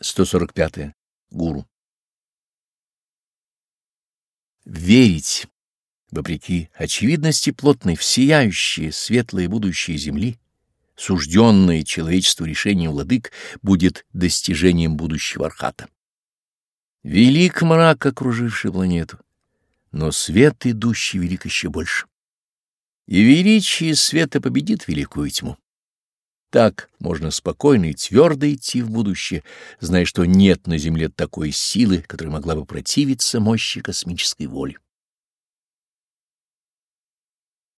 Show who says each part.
Speaker 1: 145. -е. Гуру. Верить, вопреки очевидности плотной, в сияющее светлое будущее Земли, сужденное человечеству решением владык, будет достижением будущего Архата. Велик мрак, окруживший планету, но свет, идущий, велик еще больше. И величие света победит великую тьму. Так можно спокойно и твердо идти в будущее, зная, что нет на Земле такой силы, которая могла бы противиться мощи космической воли.